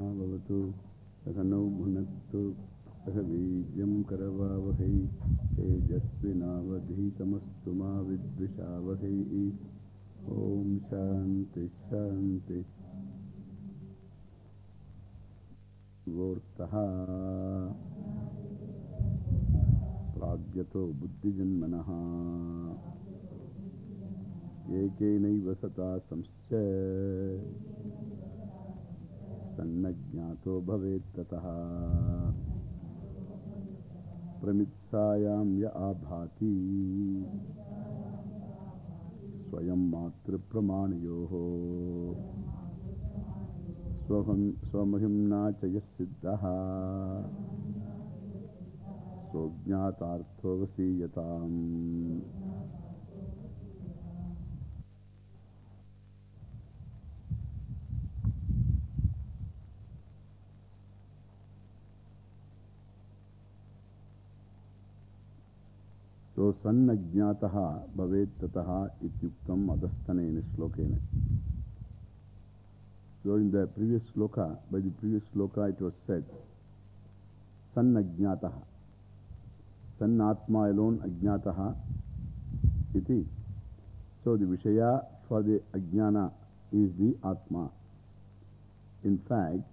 भवतु सखनौ भुनक्तु सह वीर्यं करवावहै, तेजस्विनावधीतमस्तु मा विद्विषावहै। ॐ शान्ति शान्ति। गोर्तः प्राग्यतो बुद्धिजन्मनः। एकेनैव सता संश्च सन्नज्ञातो भवेत्ततः प्रमित्सायां य आभाति। स्वयं मातृप्रमाणयोः। स्वमहिम्ना च यः सिद्धः। स्वज्ञातार्थोऽवसीयताम् So, sannajnataha bhavettataha ityuktam adasthanena shlokena. So, in the previous sloka, by the previous sloka it was said, sannajnataha. Sannatma alone ajnataha iti. So, the Vishaya for the ajnana is the Atma. In fact,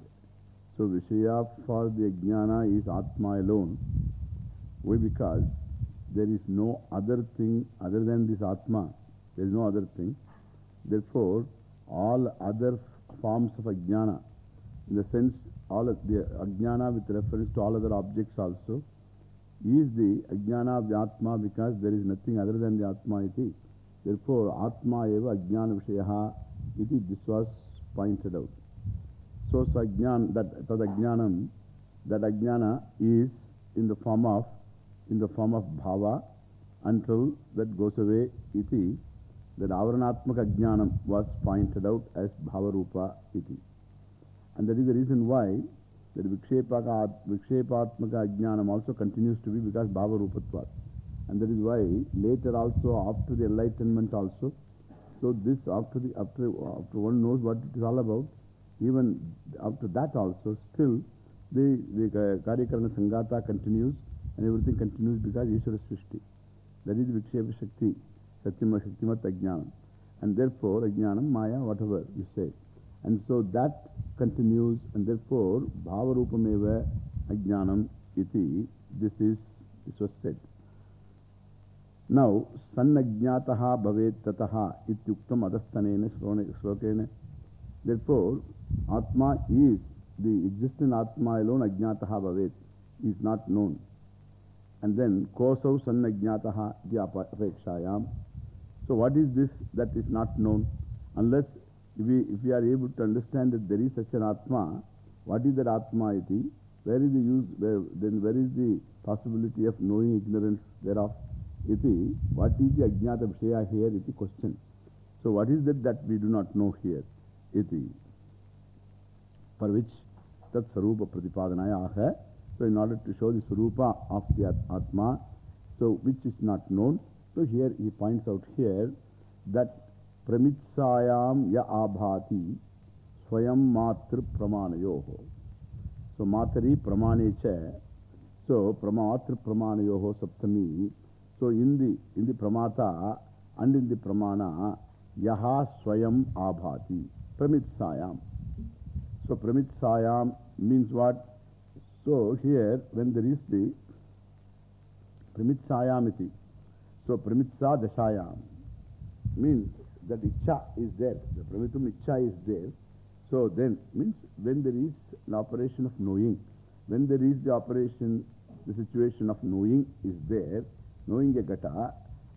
so Vishaya for the ajnana is Atma alone. Why? Because there is no other thing other than this Atma. There is no other thing. Therefore, all other forms of Ajnana, in the sense, all the Ajnana with reference to all other objects also, is the Ajnana of the Atma because there is nothing other than the Atma iti. Therefore, Atma eva Ajnana Vishayaha iti, this was pointed out. So, Sajnan, that Tad Ajnanam, that Ajnana is in the form of in the form of bhava until that goes away iti, that avaranatmaka jnanam was pointed out as bhava rupa iti. And that is the reason why that vikshepatmaka jnanam also continues to be because bhava rupatvat. And that is why later also after the enlightenment also, so this after, the, after, after one knows what it is all about, even after that also still the, the Karyakarana Sangata continues and everything continues because Ishvara Srishti. That is Vikshepa Shakti, Satyama Shaktimat Ajnanam. And therefore, Ajnanam, Maya, whatever you say. And so that continues, and therefore, Bhava Rupameva Ajnanam iti, this is, this was said. Now, Sannajnataha Bhavet Tataha ityuktam adasthanena shlokena. Therefore, Atma is, the existent Atma alone Ajnataha Bhavet, is not known. And then, Kosau Sannajnataha Apekshayam. So, what is this that is not known? Unless we, if we are able to understand that there is such an Atma, what is that Atma iti? Where is the use, where, then where is the possibility of knowing ignorance thereof? Iti, what is the Ajnata Vishaya here? Iti question. So, what is that that we do not know here? Iti. For which, Tat Sarupa Pratipadanaya Aha. So, in order to show the Sarupa of the Atma, so which is not known, so here he points out here that Pramitsayam ya abhati swayam matri pramanayoho. So, matri pramanecha. So, pramatri pramanayoho saptami. So, in the, in the pramata and in the pramana, yaha swayam abhati. Pramitsayam. So, pramitsayam means what? So, here when there is the Pramitsayamiti, so Pramitsa Dashayam means that the Icha is there, the Pramitum Icha is there. So, then means when there is an operation of knowing, when there is the operation, the situation of knowing is there, knowing a gata,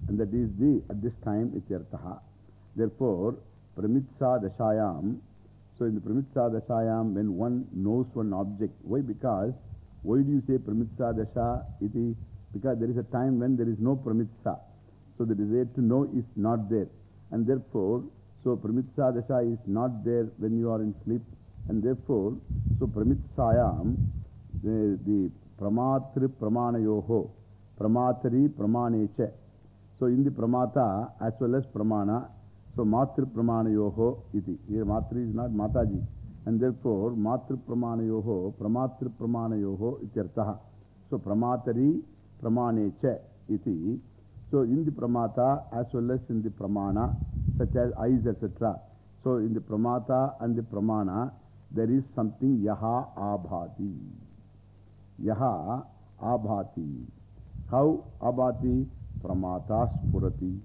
and that is the at this time Ityartaha. Therefore, Pramitsa Dashayam. So, in the Pramitsa Dashayam, when one knows one object, why? Because, why do you say Pramitsa Dasha iti? Because there is a time when there is no Pramitsa. So, the desire to know is not there. And therefore, so Pramitsa Dasha is not there when you are in sleep. And therefore, so Pramitsayam, the, the Pramatri Pramanayoho, Pramatri Pramanecha. So, in the Pramata as well as Pramana, so Matri Pramanayoho iti. Here Matri is not Mataji. And therefore, Matri Pramanayoho, Pramatri Pramanayoho ityartaha. So, Pramatari Pramanecha iti. So, in the Pramata as well as in the Pramana, such as eyes, etc. So, in the Pramata and the Pramana, there is something Yaha Abhati. Yaha Abhati. How Abhati? Pramata Spurati.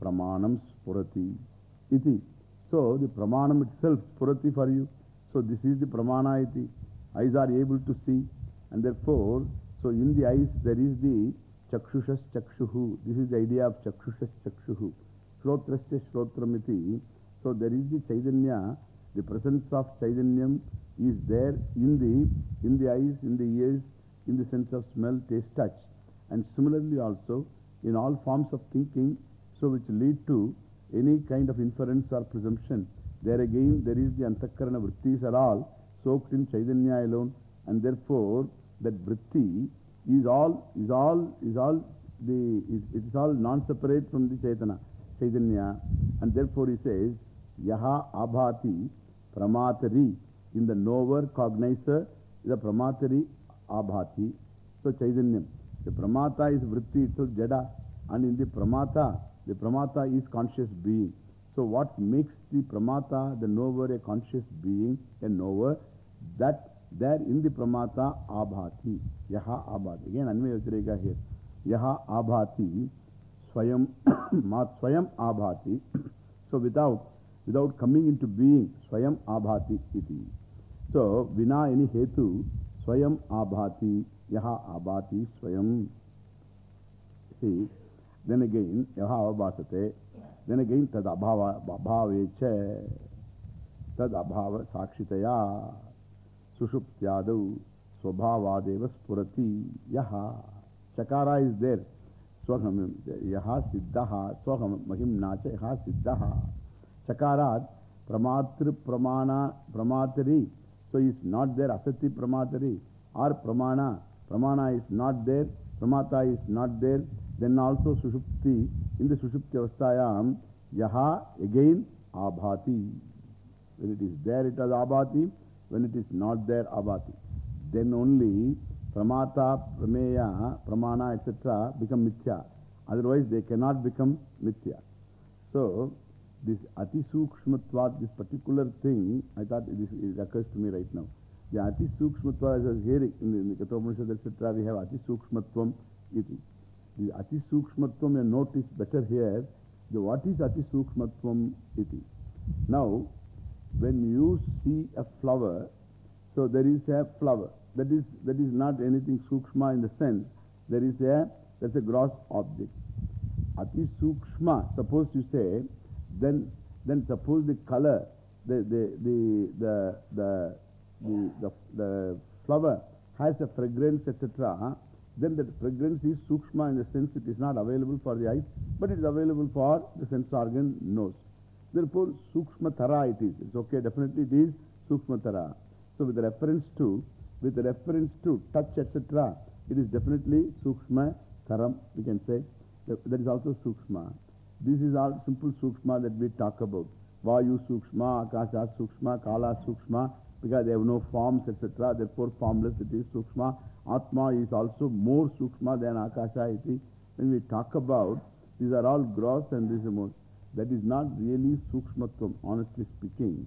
Pramanam Spurati. Iti. So, the Pramanam itself Spurati for you. So, this is the Pramana iti. Eyes are able to see. And therefore, so in the eyes there is the Chakshushas Chakshuhu. This is the idea of Chakshushas Chakshuhu. Shrotrasya Shrotramiti. So, there is the Chaitanya. The presence of Chaitanyam is there in the, in the eyes, in the ears, in the sense of smell, taste, touch. And similarly also in all forms of thinking, so which lead to any kind of inference or presumption. There again, there is the Antakarana vrittis are all soaked in Chaitanya alone, and therefore that vritti is all, is all, is all the, is, it is all non-separate from the Chaitanya, Chaitanya, and therefore he says, Yaha Abhati Pramatari, in the knower, cognizer, the Pramatari Abhati, so Chaitanyam. The Pramata is vritti itself, Jada, and in the Pramata, the Pramata is conscious being. So what makes the Pramata, the knower, a conscious being, a knower, that there in the Pramata Abhati, Yaha Abhati. Again, Anvaya Vyatireka here. Yaha Abhati, Swayam, Swayam Abhati. So without, without coming into being, Swayam Abhati iti. So, Vina any Hetu, Swayam Abhati, Yaha Abhati Swayam. See, then again, Yaha Abhasate, then again, Tad Abhava, Abhaveche, Tad Abhava Sakshitaya, Sushuptyadu, Swabhavadeva Spurati, Yaha. Chakara is there. Swaham, Yaha Siddhaha, Swaham Mahim Nacha, Yaha Siddhaha. Chakarat, Pramatri Pramana, Pramatari. So is not there Asati Pramatari or Pramana. Pramana is not there, Pramata is not there. Then also Sushupti, in the Sushupti Avastayam, Yaha again Abhati. When it is there, it is Abhati. When it is not there, Abhati. Then only Pramata, Prameya, Pramana, etc. become Mithya. Otherwise, they cannot become Mithya. So, this Atisukshmatvat, this particular thing, I thought this it occurs to me right now. The Ati Sukshmatva, as I was hearing in the, in the Kathopanishad, etc., we have Ati Sukshmatvam. Iti. The Ati Sukshmatvam, your note is better here. The, what is Ati Sukshmatvam? Iti. Now, when you see a flower, so there is a flower. That is, that is not anything Sukshma in the sense. There is a, that's a gross object. Ati Sukshma, suppose you say, then, then suppose the color, the, the, the, the, the, the, the, the flower has a fragrance, etc., then that fragrance is sukshma in the sense it is not available for the eyes, but it is available for the sense organ nose. Therefore, sukshma tara it is. It's okay, definitely it is sukshma tara. So with reference to, with reference to touch, etc., it is definitely sukshma taram, we can say. That is also sukshma. This is all simple sukshma that we talk about. Vayu sukshma, akasha sukshma, kala sukshma, because they have no forms, etc. Therefore, formless it is sukshma. Atma is also more sukshma than akasha iti. When we talk about, these are all gross and this is. That is not really sukshmatvam, honestly speaking.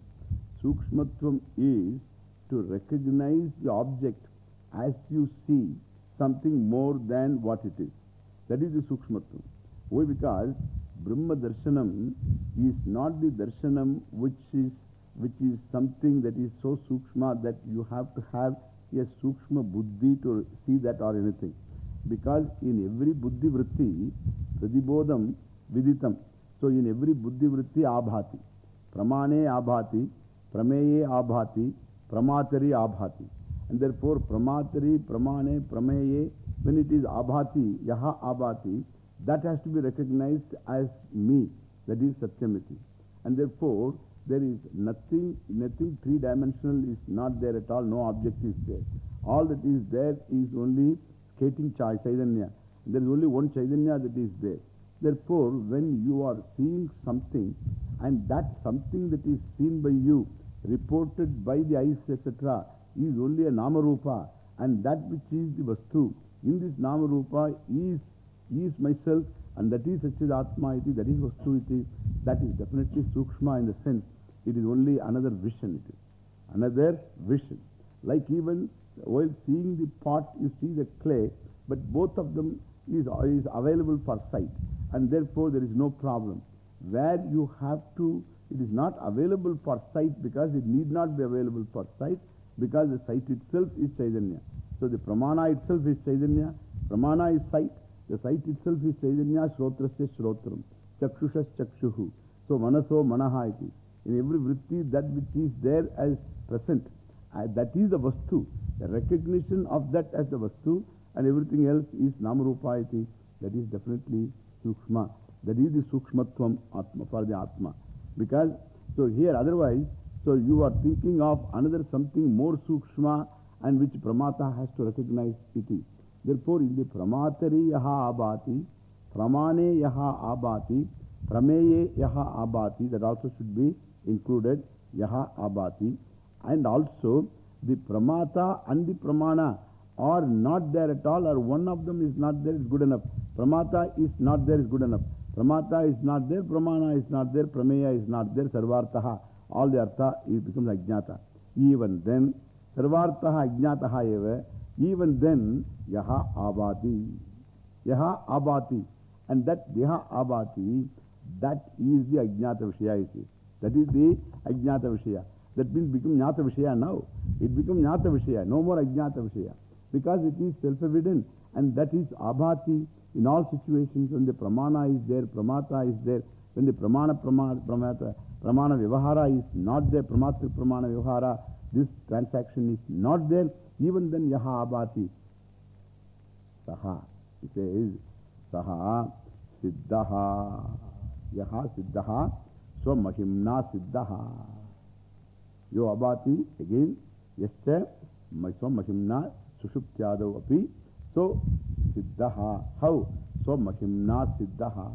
Sukshmatvam is to recognize the object as you see something more than what it is. That is the sukshmatvam. Why? Because Brahma Darshanam is not the Darshanam which is, which is something that is so sukshma that you have to have a sukshma buddhi to see that or anything. Because in every buddhi vritti, pradibodham viditam. So in every buddhi vritti abhati. Pramane abhati, prameye abhati, pramatari abhati. And therefore pramatari, pramane, prameye, when it is abhati, yaha abhati, that has to be recognized as me. That is Satyamiti. And therefore, there is nothing, nothing three dimensional is not there at all. No object is there. All that is there is only skating Chaitanya. There is only one Chaitanya that is there. Therefore, when you are seeing something and that something that is seen by you reported by the eyes, etc., is only a Namarupa. And that which is the Vastu, in this Namarupa is, is myself, and that is Satchidatma iti, that is Vastu. That is definitely Sukshma in the sense it is only another vision. It is another vision. Like even while seeing the pot, you see the clay, but both of them is, is available for sight, and therefore there is no problem. Where you have to, it is not available for sight because it need not be available for sight because the sight itself is Chaitanya. So the Pramana itself is Chaitanya, Pramana is sight, the sight itself is Chaitanya, Shrotrasya Shrotram, Chakshushas Chakshuhu. So Manaso Manaha iti. In every vritti, that which is there as present, uh, that is the Vastu. The recognition of that as the Vastu and everything else is Namarupa iti. That is definitely Sukshma. That is the Sukshmatvam Atma, for the Atma. Because, so here otherwise, so you are thinking of another something more Sukshma and which Pramata has to recognize iti. Therefore, in the Pramatari Yaha Abati, Pramane Yaha Abati, Prameye Yaha Abati, that also should be included, Yaha Abati. And also, the Pramata and the Pramana are not there at all, or one of them is not there, is good enough. Pramata is not there, is good enough. Pramata is not there, Pramana is not there, Prameya is not there, Sarvartaha. All the Artha it becomes Ajnata. Even then, Sarvartaha Ajnataha eva, even then, Yaha Abati. Yaha Abati. And that Yaha Abati, that is the Ajnata Vishaya. That is the Ajnata Vishaya. That means become Jnata Vishaya now. It becomes Jnata Vishaya, no more Ajnata Vishaya. Because it is self-evident and that is Abhati in all situations when the Pramana is there, Pramata is there, when the Pramana, Pramata, Pramana Vivahara is not there, Pramatra Pramana Vivahara, this transaction is not there, even then Yaha Abhati. Saha, it says, Saha Siddhaha, Yaha Siddhaha, Swamahimna Siddhaha. Yo abati, again, yascha, swa mahimna, sushuptyadav api. So, siddhaha. How? So, mahimna siddhaha.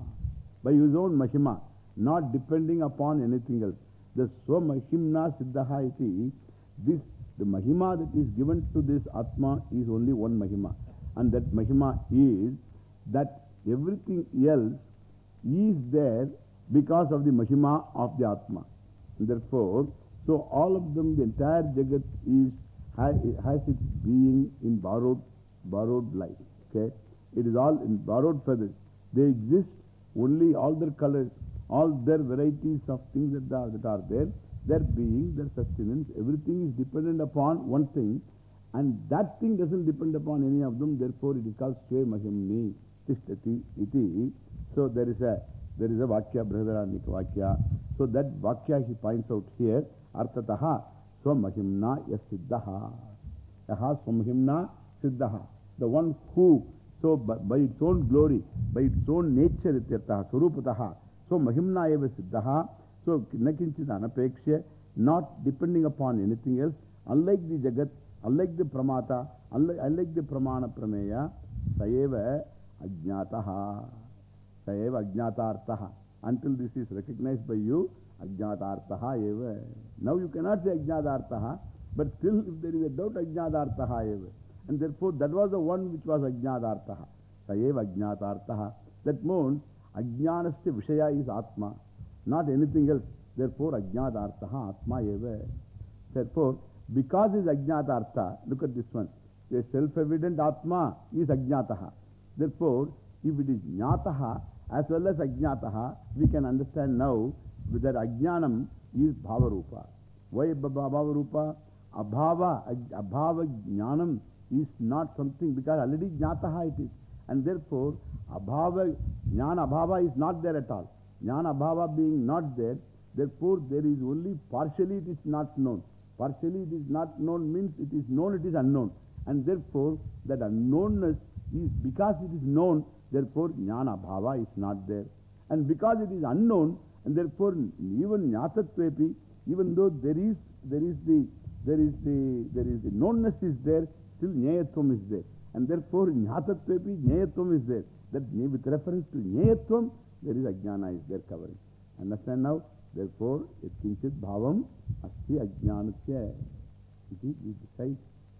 By his own mahima, not depending upon anything else. The swa mahimna siddhaha iti, this, the mahima that is given to this atma is only one mahima. And that mahima is that everything else is there because of the mahima of the atma. And therefore, so all of them, the entire Jagat is, has, its being in borrowed, borrowed light. Okay? It is all in borrowed feathers. They exist only all their colors, all their varieties of things that are, that are there, their being, their sustenance, everything is dependent upon one thing. And that thing doesn't depend upon any of them, therefore it is called Swe Mahimni Tishtati iti. So there is a, there is a Vakya, Brihadaranika Vakya. So that Vakya he points out here. Artataha Swamahimna Yasiddhaha. Yaha Swamahimna Siddhaha. The one who, so by, by its own glory, by its own nature, Ityartaha, Surupataha. So Mahimna Eva Siddhaha. So Nakinchit Anapeksha, not depending upon anything else, unlike the Jagat, unlike the Pramata, unlike, unlike the Pramana Prameya, Sayeva Ajnataha. Sayeva Ajnatartaha. Until this is recognized by you, Ajnatartaha eva. Now you cannot say Ajnatartaha, but still if there is a doubt, Ajnatartaha eva. And therefore that was the one which was Ajnatartaha. Sayeva Ajnatartaha. That means Ajnanasya Vishaya is Atma, not anything else. Therefore Ajnatartaha Atma eva. Therefore, because is Ajnatartha, look at this one. A self-evident Atma is Ajnataha. Therefore, if it is Jnataha as well as Ajnataha, we can understand now that Ajnanam is Bhavarupa. Why Bhavarupa? Abhava, Abhava Jnanam is not something because already Jnataha it is. And therefore, Abhava, Jnana Abhava is not there at all. Jnana Abhava being not there, therefore there is only partially it is not known. Partially it is not known means it is known, it is unknown. And therefore, that unknownness is because it is known, therefore Jnana Bhava is not there. And because it is unknown, and therefore even Jnatatvepi, even though there is, there is the, there is the, there is the knownness is there, still Nyayatvam is there. And therefore Jnatatvepi, Nyayatvam is there. That with reference to Nyayatvam, there is Ajnana is there covering. Understand now? Therefore, it kinchit bhavam Asti Ajnanasya. It is the.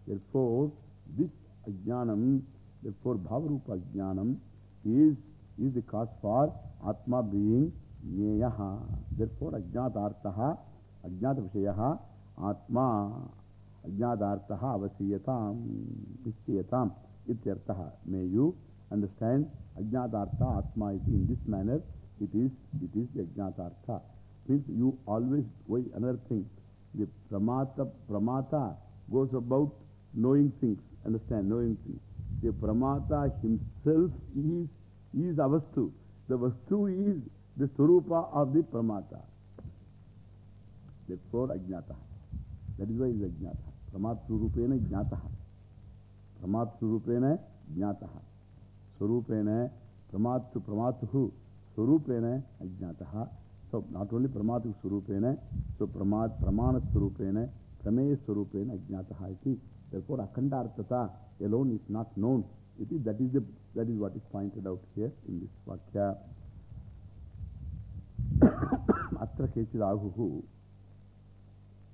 Therefore, this Ajnanam, therefore Bhavarupa Ajnanam is, is the cause for Atma being Nyeyaha. Therefore, Ajnatartaha, Ajnata Vishayaha, Atma, Ajnatartaha Avasiyatam, Vishayatam, Ityartaha. May you understand Ajnatartha Atma in this manner. It is, it is the Ajnatartha. Means you always, why another thing, the Pramata, Pramata goes about knowing things, understand, knowing things. The Pramata himself is, is Avastu. The Vastu is the Swarupa of the Pramata. Therefore, Ajnata. That is why it is Ajnata. Pramat Surupena Jnataha. Pramat Surupena Jnataha. Swarupena Pramatu Pramatuhu Swarupena Ajnataha. So, not only Pramatu Surupena, so Pramat Pramana Surupena, Prameya Surupena Ajnataha iti. Therefore, Akhandartata alone is not known. It is, that, is the, that is what is pointed out here in this Vakya. Atra Kechidahuhu.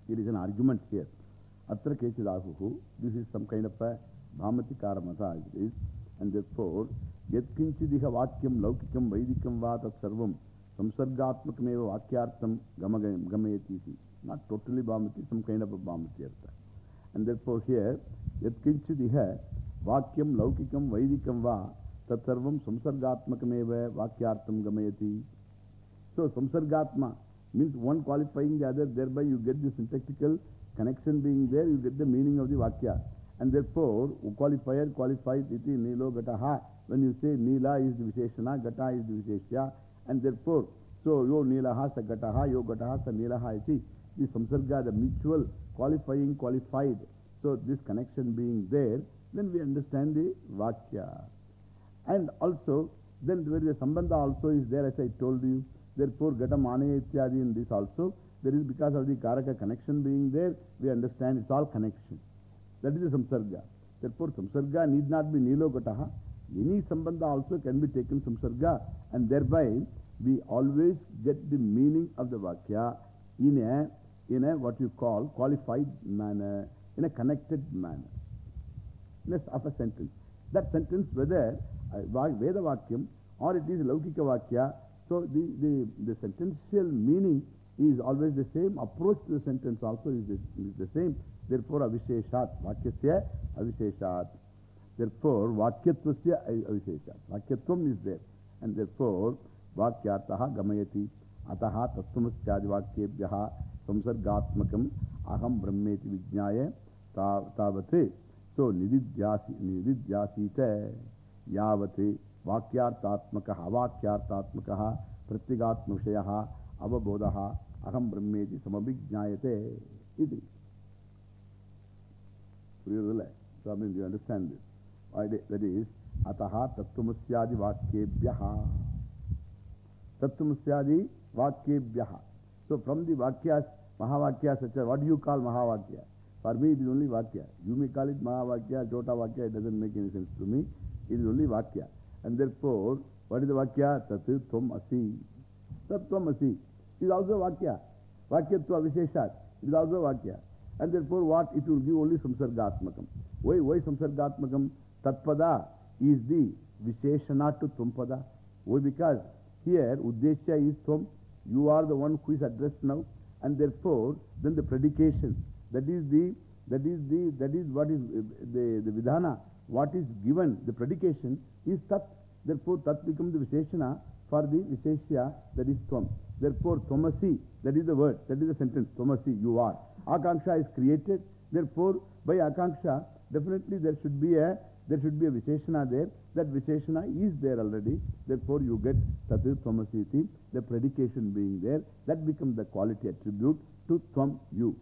There is an argument here. Atra Kechidahuhu. This is some kind of a Bhamati Karamata it is. And therefore, Yatkinchidiha Vakyam Laukikam Vaidikam Vata Sarvam Samsargatmakameva Vakyartam Gamayati. Not totally Bhamati, some kind of a Bhamati Artha. And therefore here, Yatkinchidiha Vakyam Laukikam Vaidikam Va Tatsarvam Samsargatmakameva Vakyartam Gamayati. So Samsargatma means one qualifying the other, thereby you get the syntactical connection being there, you get the meaning of the Vakya. And therefore, qualifier qualified iti Nilo Gataha. When you say Nila is the Visheshana, Gata is the Visheshya. And therefore, so yo Nilaha sa Gataha, yo Gataha sa Nilaha iti. The Samsarga, the mutual qualifying qualified. So this connection being there, then we understand the Vakya. And also, then where the Sambandha also is there, as I told you. Therefore, Gata Mane Ityadi in this also, there is because of the Karaka connection being there, we understand it's all connection. That is the Samsarga. Therefore, Samsarga need not be Nilo Gataha. Any Sambandha also can be taken Samsarga, and thereby we always get the meaning of the Vakya in a, in a what you call qualified manner, in a connected manner, a, of a sentence. That sentence, whether uh, Veda Vakyam or it is Laukika Vakya, so the, the, the sentential meaning is always the same, approach to the sentence also is the, is the same. Therefore, avisheshat, vakyasya avisheshat. Therefore, vakyatvasya avisheshat. Vakyatvam is there. And therefore, vakyartaha gamayati. Ataha tattvamasya vakyebhyaha aham brahmeti samabhijnayate. Iti. So, I mean, you understand this. That is, Ataha Tattvamusyadi Vakyebhyaha. Tattvamusyadi Vakyebhyaha. So, from the Vakyas, Mahavakya, such as, what do you call Mahavakya? For me, it is only Vakya. You may call it Mahavakya, Chota Vakya, it doesn't make any sense to me. It is only Vakya. And therefore, what is the Vakya? Tatu Tvam Asi. Tattvam Asi. It is also Vakya. Vakyatva Visheshat. Is also Vakya. And therefore, what? It will give only Samsargatmakam. Why? Why Samsargatmakam? Tatpada is the Visheshana to Thampada. Why? Because here, Uddeshya is Tvam. You are the one who is addressed now. And therefore, then the predication. That is the, that is the, that is what is uh, the, the Vidhana. What is given, the predication is Tat. Therefore, Tat becomes the Visheshana for the Visheshya, that is Tvam. Therefore, Tvamasi, that is the word, that is the sentence, Tvamasi, you are. Akanksha is created. Therefore, by Akanksha, definitely there should be a, there should be a Visheshana there. That Visheshana is there already. Therefore, you get Tatil Tvamasiti, the predication being there. That becomes the quality attribute to Tvam, you.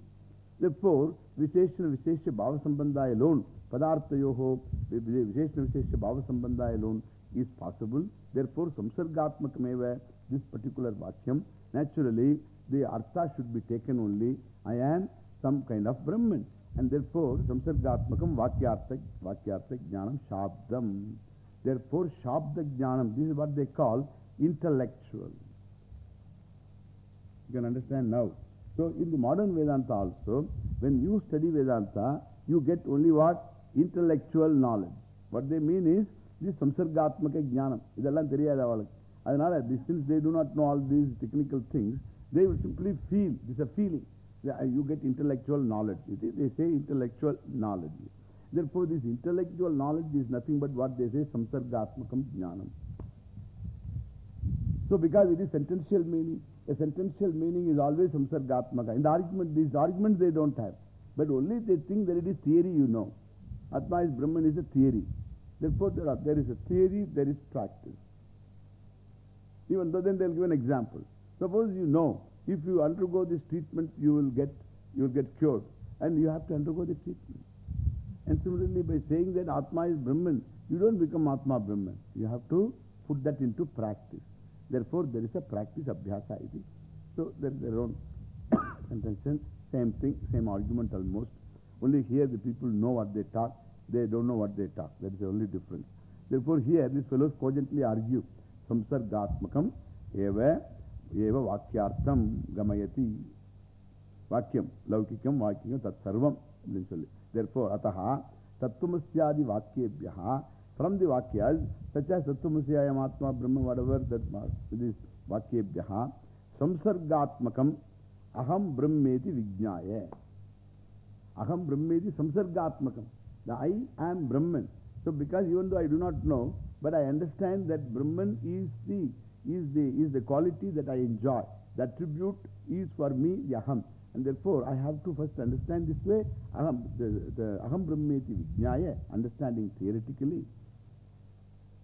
Therefore, Visheshana Visheshya Bhava Sambandha alone, Padartha Yoho, Visheshana Visheshya Bhava Sambandha alone is possible. Therefore, Samsargatmakameva, this particular Vakyam, naturally, the Artha should be taken only. I am some kind of Brahman. And therefore, samsargatmakam vakyartak, vakyartak jnanam shabdam. Therefore, shabda jnanam, this is what they call intellectual. You can understand now. So, in the modern Vedanta also, when you study Vedanta, you get only what? Intellectual knowledge. What they mean is, this samsargatmaka jnanam. Idallam theriyadavalak. Adanala, since they do not know all these technical things, they will simply feel, this is a feeling. You get intellectual knowledge. You see, they say intellectual knowledge. Therefore, this intellectual knowledge is nothing but what they say, samsargatmakam jnanam. So, because it is sentential meaning, a sentential meaning is always samsargatmaka. In the argument, these arguments they don't have. But only they think that it is theory, you know. Atma is Brahman is a theory. Therefore, there, are, there is a theory, there is practice. Even though then they'll give an example. Suppose you know, if you undergo this treatment, you will get, you will get cured. And you have to undergo the treatment. And similarly, by saying that Atma is Brahman, you don't become Atma Brahman. You have to put that into practice. Therefore, there is a practice abhyasa iti. So, there is their own contention. Same thing, same argument almost. Only here the people know what they talk. They don't know what they talk. That is the only difference. Therefore, here these fellows cogently argue. Samsargatmakam eva brahma, whatever that this vakyebhyaha, samsargatmakam aham brahmeti vijnaya. Aham brahmeti samsargatmakam. The I am Brahman. So, because even though I do not know, but I understand that Brahman is the, is the, is the quality that I enjoy. The attribute is for me the Aham. And therefore, I have to first understand this way. Aham, the, the Aham Brahmeti Vijnaya, understanding theoretically,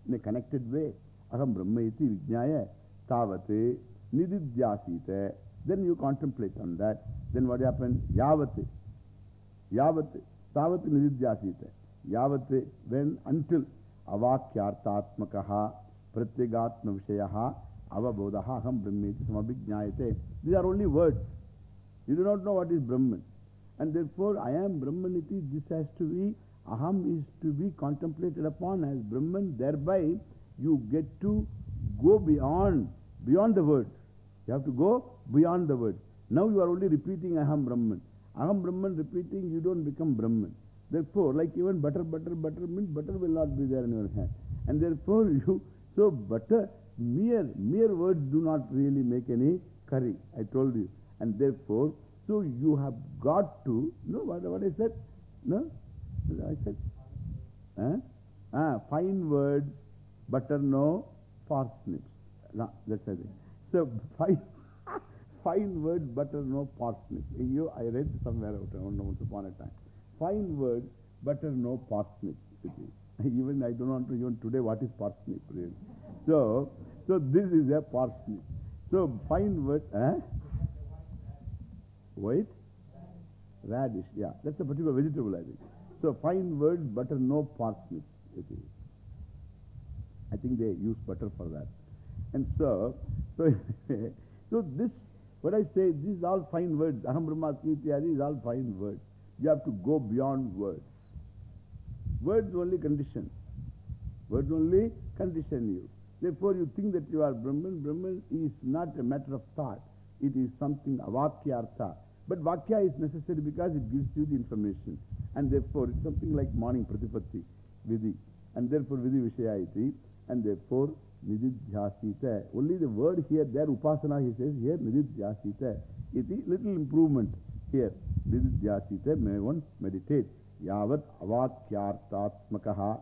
in a connected way. Aham Brahmeti Vijnaya, Tavate, Nididhyasita. Then you contemplate on that. Then what happened? Yavate. Yavate. Tavat nididhyasita. Yavate, when, until avakyartatmakaha These are only words. You do not know what is Brahman. And therefore, I am Brahmaniti, this has to be, aham is to be contemplated upon as Brahman. Thereby, you get to go beyond, beyond the words. You have to go beyond the words. Now you are only repeating aham Brahman. Aham Brahman repeating, you don't become Brahman. Therefore, like even butter, butter, butter means butter will not be there in your hand. And therefore, you, so butter, mere, mere words do not really make any curry. I told you. And therefore, so you have got to, know what, what I said? No? I said, ah, fine words, butter no, parsnips. No, that's the thing. So, fine. Fine words, butter, no parsnips. You, I read somewhere out, I don't know, once upon a time. Fine words, butter, no parsnip. Even I don't know even today what is parsnip really. So, so this is a parsnip. So fine word, eh? White? Radish, yeah. That's a particular vegetable, I think. So fine words, butter, no parsnip. I think they use butter for that. And so, so, so this What I say, these are all fine words. Aham Brahmasmi is all fine words. You have to go beyond words. Words only condition. Words only condition you. Therefore, you think that you are Brahman. Brahman is not a matter of thought. It is something, avakyartha. But vakya is necessary because it gives you the information. And therefore, it's something like morning pratipatti, vidhi. And therefore, vidhi vishaya iti. And therefore, Nididhyasita. Only the word here, there upasana he says here Nididhyasita. Iti little improvement here. Nididhyasita, may one meditate. Yavat avakyartatmakaha.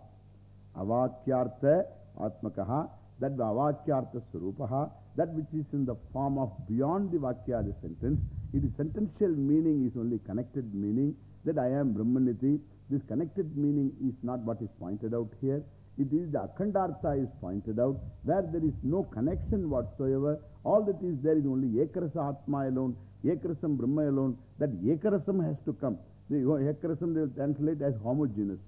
Avakyarta atmakaha. That the avakyarta. That which is in the form of beyond the vakya, the sentence. It is sentential meaning is only connected meaning. That I am Brahmaniti. This connected meaning is not what is pointed out here. It is the Akhandartha is pointed out, where there is no connection whatsoever. All that is there is only Ekarasa Atma alone, Ekarasam Brahma alone. That Ekarasam has to come. The Ekarasam they will translate as homogeneous.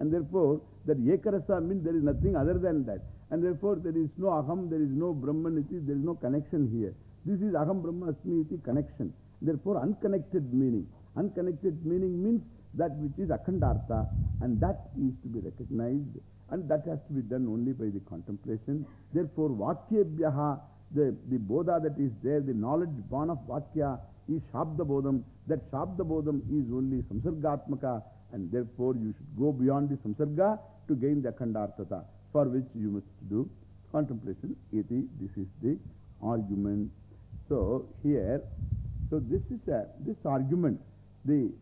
And therefore, that Ekarasa means there is nothing other than that. And therefore, there is no Aham, there is no Brahmaniti, there is no connection here. This is Aham Brahmasmi iti connection. Therefore, unconnected meaning. Unconnected meaning means that which is Akhandartha, and that is to be recognized. And that has to be done only by the contemplation. Therefore, Vakyebhyaha, the, the Bodha that is there, the knowledge born of Vakya is Shabda Bodham. That Shabda Bodham is only Samsargatmaka and therefore you should go beyond the Samsarga to gain the Akhandartata for which you must do contemplation. Iti, this is the argument. So here, so this is a, this argument, the,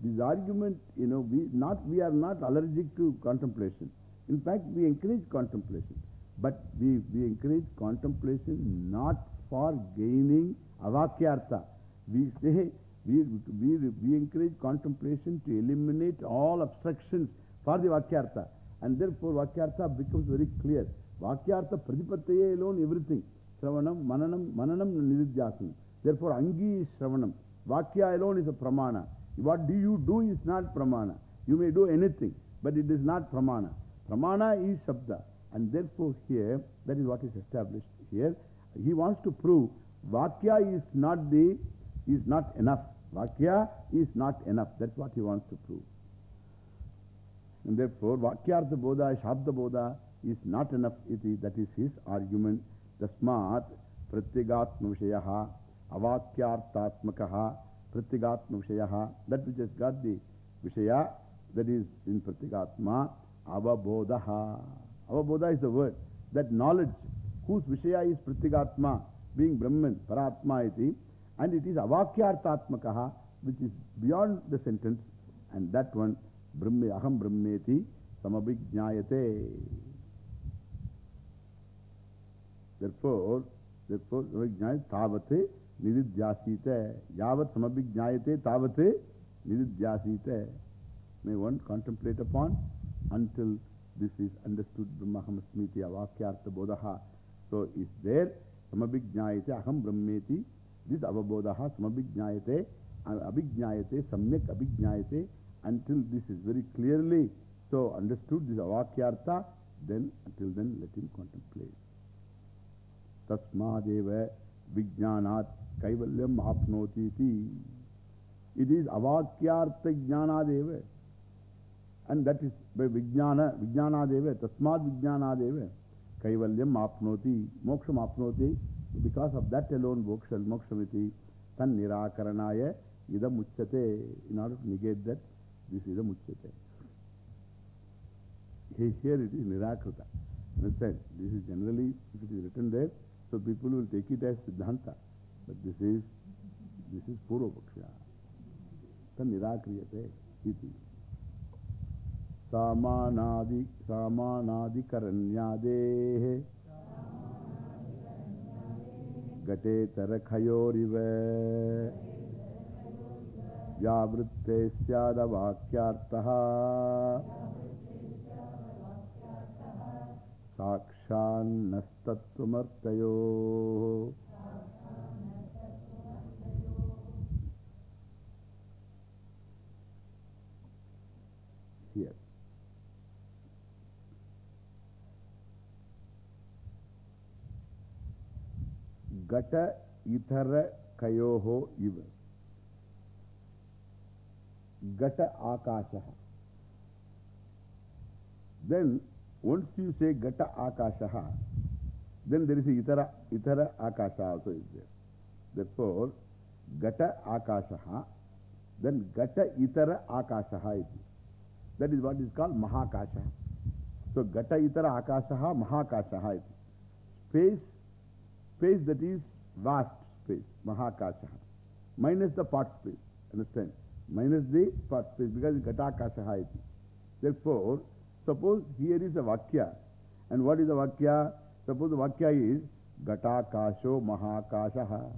this argument, you know, we not, we are not allergic to contemplation. In fact, we encourage contemplation. But we, we encourage contemplation not for gaining avakyartha. We say, we, we, we encourage contemplation to eliminate all obstructions for the vakyartha. And therefore, vakyartha becomes very clear. Vakyartha pradipataye alone everything. Shravanam, mananam, mananam, nididhyasam. Therefore, angi is shravanam. Vakya alone is a pramana. What do you do is not pramana. You may do anything, but it is not pramana. Pramana is shabda. And therefore here, that is what is established here. He wants to prove Vakya is not the, is not enough. Vakya is not enough. That's what he wants to prove. And therefore, Vakyartha Bodha, Shabda Bodha is not enough. Iti, that is his argument. Tasmat Pratyagatma Vishayaha Avakyartatmakaha Pratyagatma Vishayaha That which has got the Vishaya, that is in Pratyagatma Avabodha. Avabodha is the word. That knowledge, whose Vishaya is Pratyagatma, being Brahman, Paratma iti, and it is Avakyartatmakaha, which is beyond the sentence, and that one, Brahme, Aham Brahmeti, Samabhijnayate. Therefore, therefore, Samabhijnayate, Tavate, Nididhyasite. Yavat Samabhijnayate, Tavate, Nididhyasite. May one contemplate upon until this is understood Brahmahamasmiti Avakyartha Bodhaha. So is there Samabhijnayate Aham Brahmeti this Avabodaha Samabhijnayate Abhijnayate Samyak Abhijnayate until this is very clearly so understood this Avakyartha then until then let him contemplate. Tasmadeva Vijnanat Kaivalyam Apnoti ti. It is Avakyartha Jnanadeva. And that is by Vijnana, Vijnanadeva, Tasmad Vijnanadeva, Kaivalyam Moksham. Because of that alone, Moksha, Mokshamiti, Tan Nirakaranaya, Idam Uchate. In order to negate that, this is Idam Uchate. Here it is Nirakrita. Understand? This is generally, if it is written there, so people will take it as Siddhanta. But this is, this is Purva Paksha. Tan Nirakriyate. Iti. सामानादि सामानादिकरण्यादेः घटेतरखयोरिव व्यावृत्ते स्यादवाक्यार्थः साक्षान्नस्तत्त्वमर्थयोः Gata Ithara Kayoho Iva. Gata Akashaha. Then, once you say Gata Akashaha, then there is a Itara, Itara Akasha also is there. Therefore, Gata Akashaha, then Gata Itara Akashaha is That is what is called Mahakasha. So, Gata Itara Akashaha, Mahakashaha is Space, space that is vast space, Mahakashaha, minus the part space. Understand? Minus the part space because it's Gatakashaha iti. Therefore, suppose here is a Vakya. And what is a Vakya? Suppose the Vakya is Gatakasho Mahakashaha.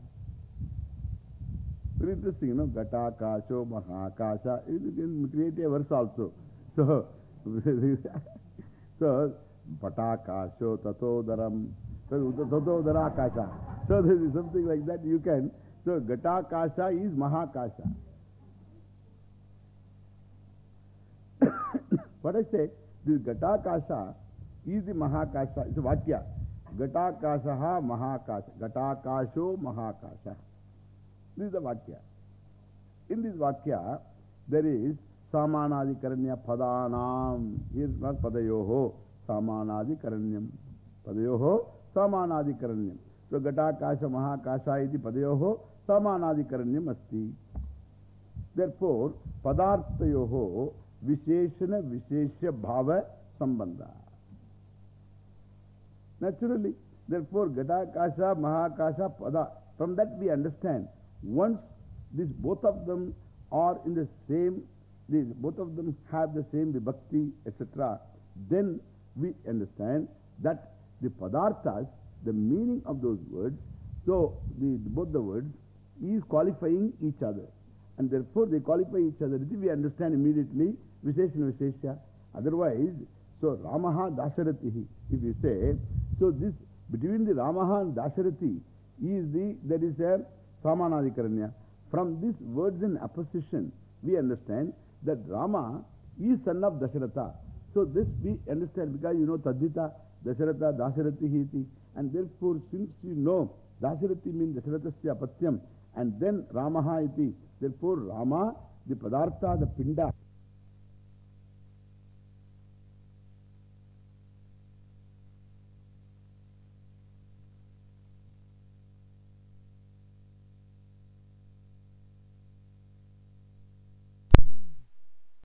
Very interesting, you know, Gatakasho Mahakasha. You can create a verse also. So, so Patakasho Tatodaram. So, Tatodara Kasha. So, there is something like that you can. So, Gatakasha is Mahakasha. what I say, this Gatakasha is the Mahakasha. It's a Vakya. Gatakashaha Mahakasha. Gatakasho Mahakasha. This is the Vakya. In this Vakya, there is Samanadikaranya Padanam. Here is not Padayoho. Samanadikaranyam. Padayoho समानाधिकरण्यम। तो घटाकाश, महाकाश इति पदयो हो समानाधिकरण्यम अस्ति। Therefore पदार्थयो हो विशेषण विशेष्य भाव संबंध नेचुरली देयरफॉर घटाकाश, महाकाश, पद from that we understand once this both of them are in the same this both of them have the same विभक्ति etcetera then we understand that the Padarthas, the meaning of those words, so the, both the words is qualifying each other. And therefore they qualify each other. If We understand immediately Visheshana Vishesha. Otherwise, so Ramaha Dasharatihi, if you say, so this between the Ramaha and Dasharati is the, there is a Samanadikaranya. From these words in opposition, we understand that Rama is son of Dasharatha. So this we understand because you know Taddhita, Dasharatha, Dasharati Hiti. And therefore, since you know Dasharati means Dasharatasya Patyam and then Ramaha iti. Therefore, Rama, the Padartha, the Pinda,